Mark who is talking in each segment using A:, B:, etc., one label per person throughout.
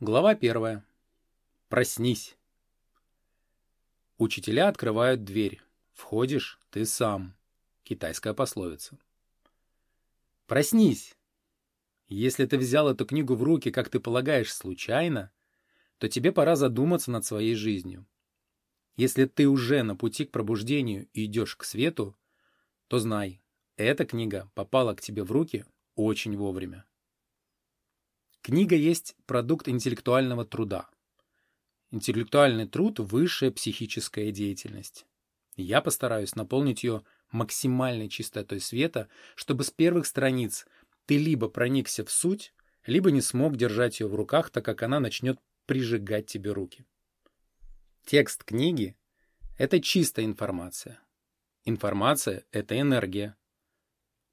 A: Глава первая. Проснись. Учителя открывают дверь. Входишь ты сам. Китайская пословица. Проснись. Если ты взял эту книгу в руки, как ты полагаешь, случайно, то тебе пора задуматься над своей жизнью. Если ты уже на пути к пробуждению и идешь к свету, то знай, эта книга попала к тебе в руки очень вовремя. Книга есть продукт интеллектуального труда. Интеллектуальный труд – высшая психическая деятельность. Я постараюсь наполнить ее максимальной чистотой света, чтобы с первых страниц ты либо проникся в суть, либо не смог держать ее в руках, так как она начнет прижигать тебе руки. Текст книги – это чистая информация. Информация – это энергия.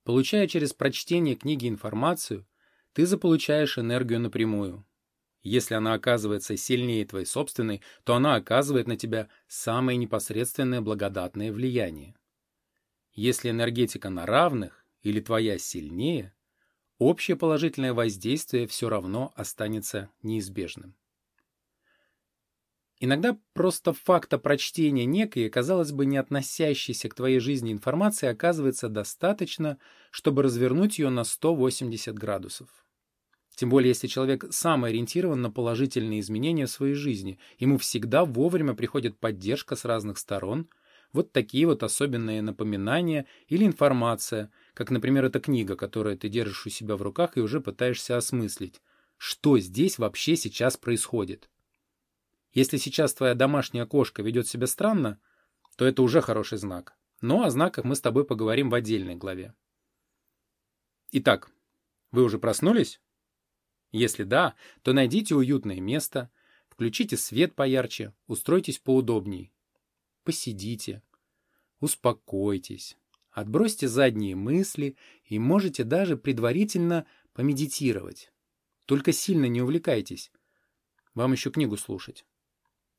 A: Получая через прочтение книги информацию, ты заполучаешь энергию напрямую. Если она оказывается сильнее твоей собственной, то она оказывает на тебя самое непосредственное благодатное влияние. Если энергетика на равных или твоя сильнее, общее положительное воздействие все равно останется неизбежным. Иногда просто факта прочтения некой, казалось бы, не относящейся к твоей жизни информации оказывается достаточно, чтобы развернуть ее на 180 градусов. Тем более, если человек сам ориентирован на положительные изменения в своей жизни, ему всегда вовремя приходит поддержка с разных сторон, вот такие вот особенные напоминания или информация, как, например, эта книга, которую ты держишь у себя в руках и уже пытаешься осмыслить, что здесь вообще сейчас происходит. Если сейчас твоя домашняя кошка ведет себя странно, то это уже хороший знак. Но о знаках мы с тобой поговорим в отдельной главе. Итак, вы уже проснулись? Если да, то найдите уютное место, включите свет поярче, устройтесь поудобней. Посидите, успокойтесь, отбросьте задние мысли и можете даже предварительно помедитировать. Только сильно не увлекайтесь. Вам еще книгу слушать,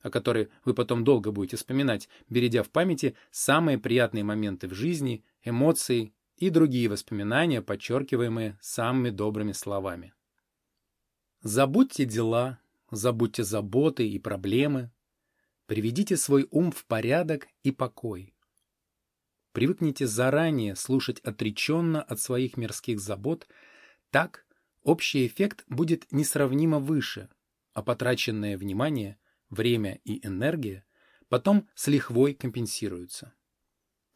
A: о которой вы потом долго будете вспоминать, бередя в памяти самые приятные моменты в жизни, эмоции и другие воспоминания, подчеркиваемые самыми добрыми словами. Забудьте дела, забудьте заботы и проблемы. Приведите свой ум в порядок и покой. Привыкните заранее слушать отреченно от своих мирских забот, так общий эффект будет несравнимо выше, а потраченное внимание, время и энергия потом с лихвой компенсируются.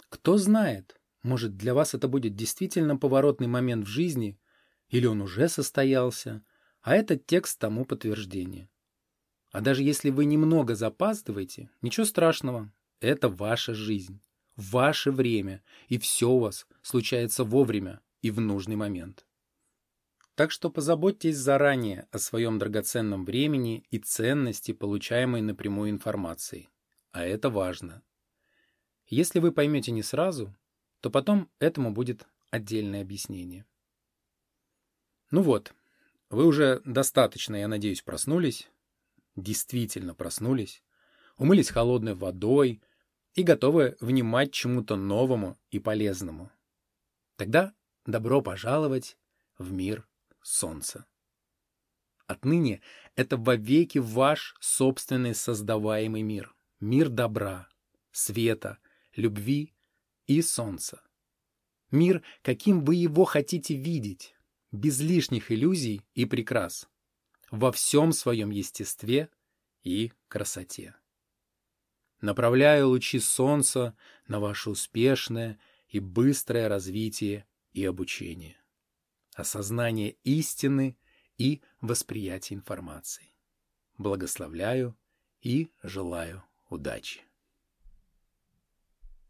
A: Кто знает, может для вас это будет действительно поворотный момент в жизни, или он уже состоялся, а этот текст тому подтверждение. А даже если вы немного запаздываете, ничего страшного, это ваша жизнь, ваше время, и все у вас случается вовремя и в нужный момент. Так что позаботьтесь заранее о своем драгоценном времени и ценности получаемой напрямую информации. А это важно. Если вы поймете не сразу, то потом этому будет отдельное объяснение. Ну вот, вы уже достаточно, я надеюсь, проснулись, действительно проснулись, умылись холодной водой и готовы внимать чему-то новому и полезному. Тогда добро пожаловать в мир солнца. Отныне это вовеки ваш собственный создаваемый мир. Мир добра, света, любви и солнца. Мир, каким вы его хотите видеть, без лишних иллюзий и прикрас, во всем своем естестве и красоте. Направляю лучи солнца на ваше успешное и быстрое развитие и обучение, осознание истины и восприятие информации. Благословляю и желаю удачи.